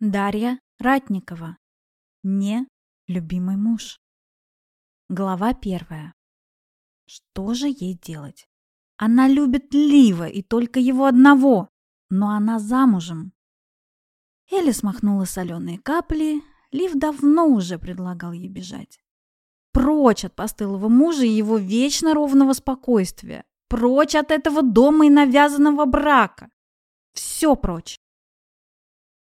Дарья Ратникова. Не любимый муж. Глава первая. Что же ей делать? Она любит Лива и только его одного, но она замужем. Элли смахнула соленые капли. Лив давно уже предлагал ей бежать. Прочь от постылого мужа и его вечно ровного спокойствия. Прочь от этого дома и навязанного брака. Все прочь.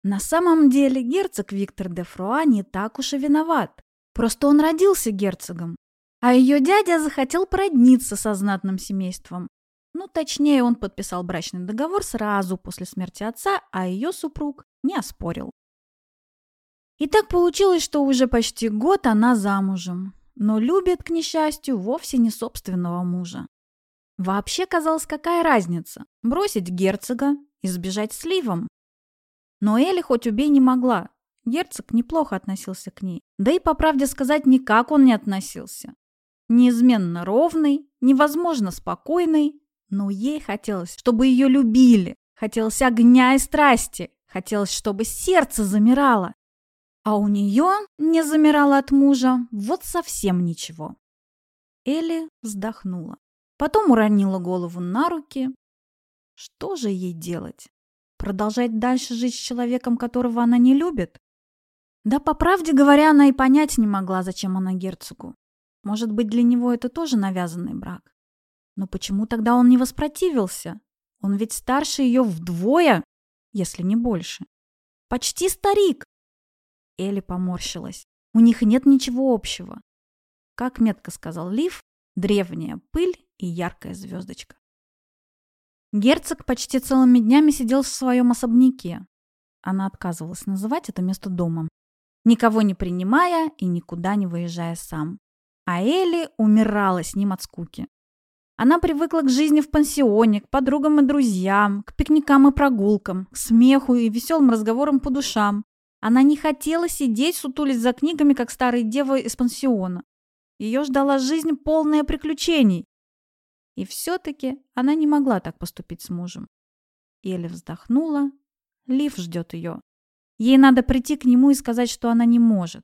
На самом деле герцог Виктор де Фруа не так уж и виноват. Просто он родился герцогом, а ее дядя захотел породниться со знатным семейством. Ну, точнее, он подписал брачный договор сразу после смерти отца, а ее супруг не оспорил. И так получилось, что уже почти год она замужем, но любит, к несчастью, вовсе не собственного мужа. Вообще, казалось, какая разница, бросить герцога и сбежать с Ливом? Но Элли хоть убей не могла. Герцог неплохо относился к ней. Да и, по правде сказать, никак он не относился. Неизменно ровный, невозможно спокойный, но ей хотелось, чтобы ее любили. Хотелось огня и страсти. Хотелось, чтобы сердце замирало. А у нее не замирало от мужа вот совсем ничего. Элли вздохнула. Потом уронила голову на руки. Что же ей делать? Продолжать дальше жить с человеком, которого она не любит? Да, по правде говоря, она и понять не могла, зачем она герцогу. Может быть, для него это тоже навязанный брак. Но почему тогда он не воспротивился? Он ведь старше ее вдвое, если не больше. Почти старик. Элли поморщилась. У них нет ничего общего. Как метко сказал Лив, древняя пыль и яркая звездочка. Герцог почти целыми днями сидел в своем особняке. Она отказывалась называть это место домом, никого не принимая и никуда не выезжая сам. А Элли умирала с ним от скуки. Она привыкла к жизни в пансионе, к подругам и друзьям, к пикникам и прогулкам, к смеху и веселым разговорам по душам. Она не хотела сидеть, сутулись за книгами, как старая дева из пансиона. Ее ждала жизнь, полная приключений, и все-таки она не могла так поступить с мужем. Еле вздохнула. Лив ждет ее. Ей надо прийти к нему и сказать, что она не может.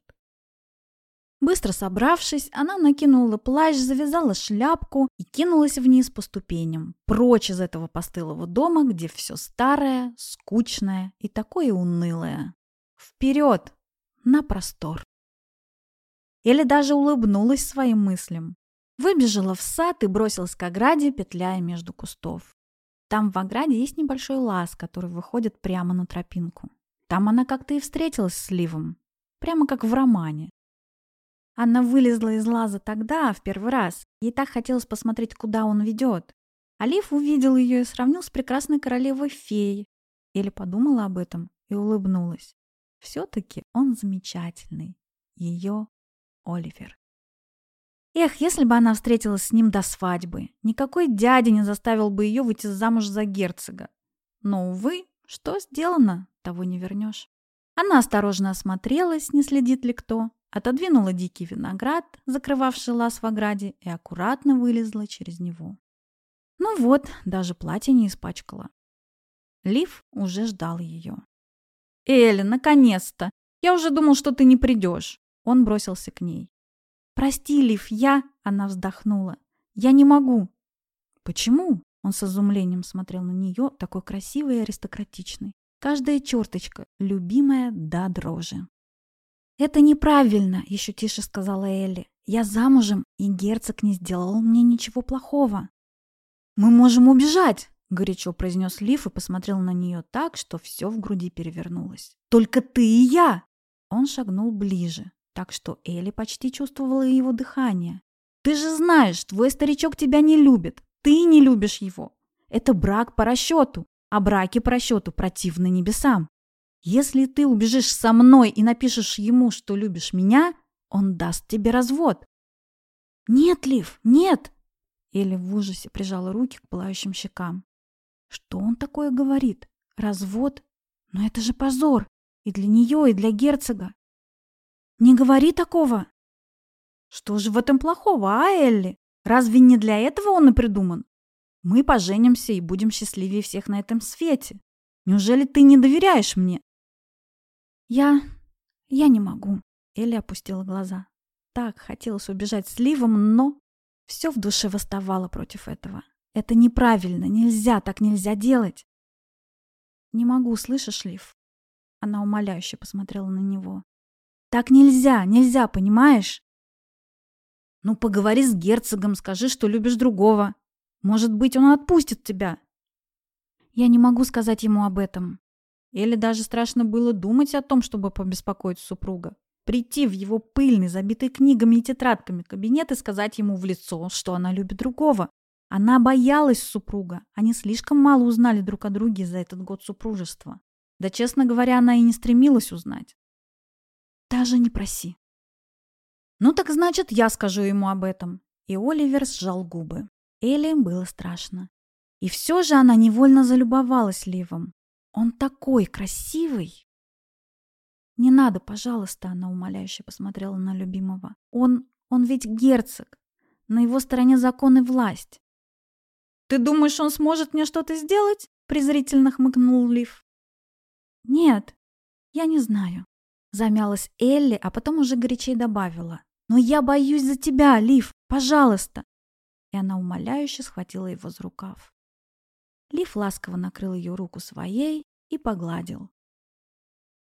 Быстро собравшись, она накинула плащ, завязала шляпку и кинулась вниз по ступеням, прочь из этого постылого дома, где все старое, скучное и такое унылое. Вперед! На простор! Или даже улыбнулась своим мыслям. Выбежала в сад и бросилась к ограде, петляя между кустов. Там в ограде есть небольшой лаз, который выходит прямо на тропинку. Там она как-то и встретилась с Ливом. Прямо как в романе. Она вылезла из лаза тогда, в первый раз. Ей так хотелось посмотреть, куда он ведет. А Лив увидел ее и сравнил с прекрасной королевой феей. Или подумала об этом и улыбнулась. Все-таки он замечательный. Ее Оливер. Эх, если бы она встретилась с ним до свадьбы, никакой дядя не заставил бы ее выйти замуж за герцога. Но, увы, что сделано, того не вернешь. Она осторожно осмотрелась, не следит ли кто, отодвинула дикий виноград, закрывавший лаз в ограде, и аккуратно вылезла через него. Ну вот, даже платье не испачкала. Лив уже ждал ее. «Элли, наконец-то! Я уже думал, что ты не придешь!» Он бросился к ней. «Прости, Лив, я...» — она вздохнула. «Я не могу». «Почему?» — он с изумлением смотрел на нее, такой красивый и аристократичный. Каждая черточка, любимая до дрожи. «Это неправильно», — еще тише сказала Элли. «Я замужем, и герцог не сделал мне ничего плохого». «Мы можем убежать», — горячо произнес Лив и посмотрел на нее так, что все в груди перевернулось. «Только ты и я!» Он шагнул ближе, так что Элли почти чувствовала его дыхание. «Ты же знаешь, твой старичок тебя не любит, ты не любишь его. Это брак по расчету, а браки по расчету противны небесам. Если ты убежишь со мной и напишешь ему, что любишь меня, он даст тебе развод». «Нет, Лив, нет!» Элли в ужасе прижала руки к пылающим щекам. «Что он такое говорит? Развод? Но это же позор! И для нее, и для герцога. Не говори такого. Что же в этом плохого, а, Элли? Разве не для этого он и придуман? Мы поженимся и будем счастливее всех на этом свете. Неужели ты не доверяешь мне? Я... я не могу. Элли опустила глаза. Так хотелось убежать с Ливом, но... Все в душе восставало против этого. Это неправильно, нельзя, так нельзя делать. Не могу, слышишь, Лив? Она умоляюще посмотрела на него. Так нельзя, нельзя, понимаешь? Ну, поговори с герцогом, скажи, что любишь другого. Может быть, он отпустит тебя. Я не могу сказать ему об этом. Или даже страшно было думать о том, чтобы побеспокоить супруга. Прийти в его пыльный, забитый книгами и тетрадками кабинет и сказать ему в лицо, что она любит другого. Она боялась супруга. Они слишком мало узнали друг о друге за этот год супружества. Да, честно говоря, она и не стремилась узнать. Даже не проси. Ну так значит, я скажу ему об этом. И Оливер сжал губы. Элли было страшно. И все же она невольно залюбовалась Ливом. Он такой красивый. Не надо, пожалуйста, она умоляюще посмотрела на любимого. Он, он ведь герцог. На его стороне закон и власть. Ты думаешь, он сможет мне что-то сделать? презрительно хмыкнул Лив. Нет, я не знаю. Замялась Элли, а потом уже горячей добавила. «Но я боюсь за тебя, Лив, пожалуйста!» И она умоляюще схватила его за рукав. Лив ласково накрыл ее руку своей и погладил.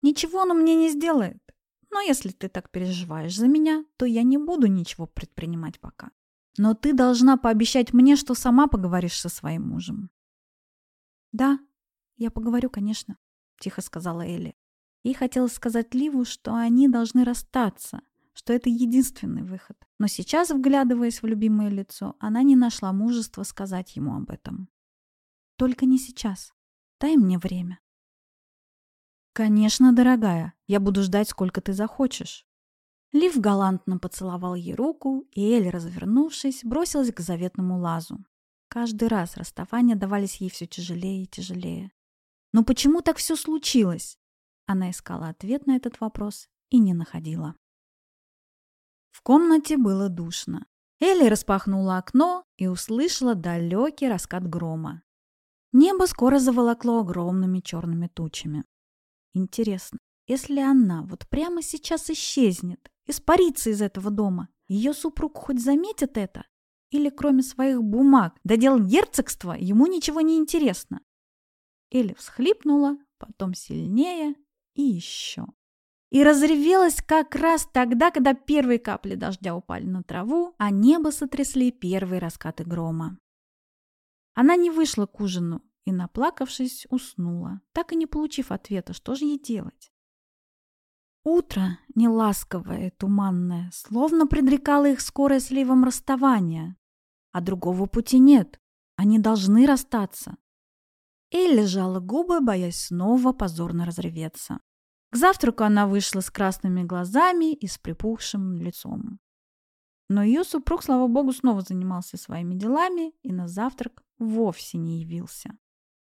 «Ничего он мне не сделает. Но если ты так переживаешь за меня, то я не буду ничего предпринимать пока. Но ты должна пообещать мне, что сама поговоришь со своим мужем». «Да, я поговорю, конечно», — тихо сказала Элли. Ей хотелось сказать Ливу, что они должны расстаться, что это единственный выход. Но сейчас, вглядываясь в любимое лицо, она не нашла мужества сказать ему об этом. «Только не сейчас. Дай мне время». «Конечно, дорогая. Я буду ждать, сколько ты захочешь». Лив галантно поцеловал ей руку, и Эль, развернувшись, бросилась к заветному лазу. Каждый раз расставания давались ей все тяжелее и тяжелее. Но почему так все случилось? Она искала ответ на этот вопрос и не находила. В комнате было душно. Элли распахнула окно и услышала далекий раскат грома. Небо скоро заволокло огромными черными тучами. Интересно, если она вот прямо сейчас исчезнет, испарится из этого дома, ее супруг хоть заметит это? Или кроме своих бумаг, до дел герцогства, ему ничего не интересно? Элли всхлипнула, потом сильнее и еще. И разревелась как раз тогда, когда первые капли дождя упали на траву, а небо сотрясли первые раскаты грома. Она не вышла к ужину и, наплакавшись, уснула, так и не получив ответа, что же ей делать. Утро, неласковое, туманное, словно предрекало их скорое сливом расставание. А другого пути нет. Они должны расстаться. Элли сжала губы, боясь снова позорно разреветься. К завтраку она вышла с красными глазами и с припухшим лицом. Но ее супруг, слава богу, снова занимался своими делами и на завтрак вовсе не явился.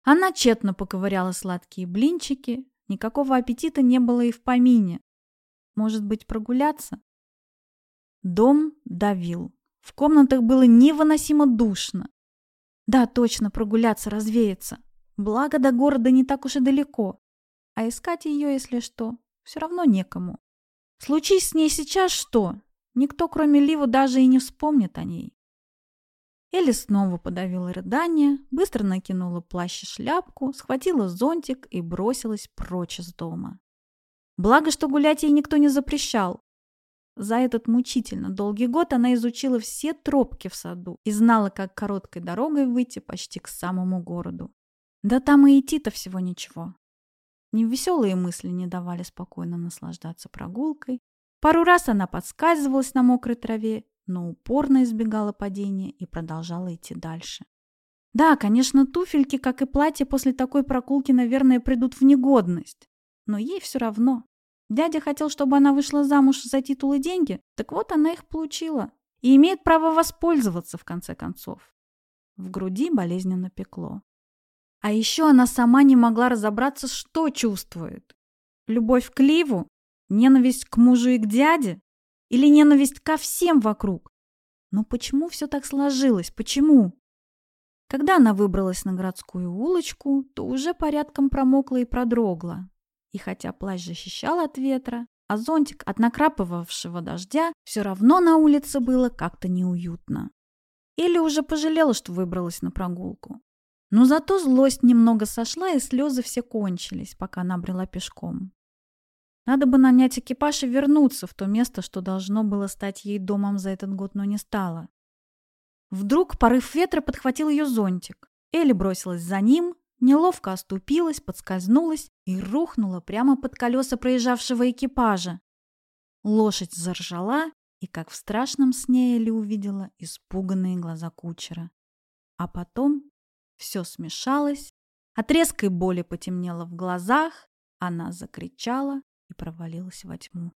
Она тщетно поковыряла сладкие блинчики, никакого аппетита не было и в помине. Может быть, прогуляться? Дом давил. В комнатах было невыносимо душно. Да, точно, прогуляться, развеяться. Благо до города не так уж и далеко. А искать ее, если что, все равно некому. Случись с ней сейчас что? Никто, кроме Ливу, даже и не вспомнит о ней. Элли снова подавила рыдание, быстро накинула плащ и шляпку, схватила зонтик и бросилась прочь из дома. Благо, что гулять ей никто не запрещал. За этот мучительно долгий год она изучила все тропки в саду и знала, как короткой дорогой выйти почти к самому городу. Да там и идти-то всего ничего. Невеселые мысли не давали спокойно наслаждаться прогулкой. Пару раз она подскальзывалась на мокрой траве, но упорно избегала падения и продолжала идти дальше. Да, конечно, туфельки, как и платье, после такой прогулки, наверное, придут в негодность. Но ей все равно. Дядя хотел, чтобы она вышла замуж за титул и деньги, так вот она их получила. И имеет право воспользоваться, в конце концов. В груди болезненно пекло. А еще она сама не могла разобраться, что чувствует. Любовь к Ливу? Ненависть к мужу и к дяде? Или ненависть ко всем вокруг? Но почему все так сложилось? Почему? Когда она выбралась на городскую улочку, то уже порядком промокла и продрогла. И хотя плащ защищал от ветра, а зонтик от накрапывавшего дождя, все равно на улице было как-то неуютно. Или уже пожалела, что выбралась на прогулку. Но зато злость немного сошла, и слезы все кончились, пока она брела пешком. Надо бы нанять экипаж и вернуться в то место, что должно было стать ей домом за этот год, но не стало. Вдруг порыв ветра подхватил ее зонтик. Элли бросилась за ним, неловко оступилась, подскользнулась и рухнула прямо под колеса проезжавшего экипажа. Лошадь заржала, и, как в страшном сне, Элли увидела испуганные глаза кучера. А потом все смешалось, от резкой боли потемнело в глазах, она закричала и провалилась во тьму.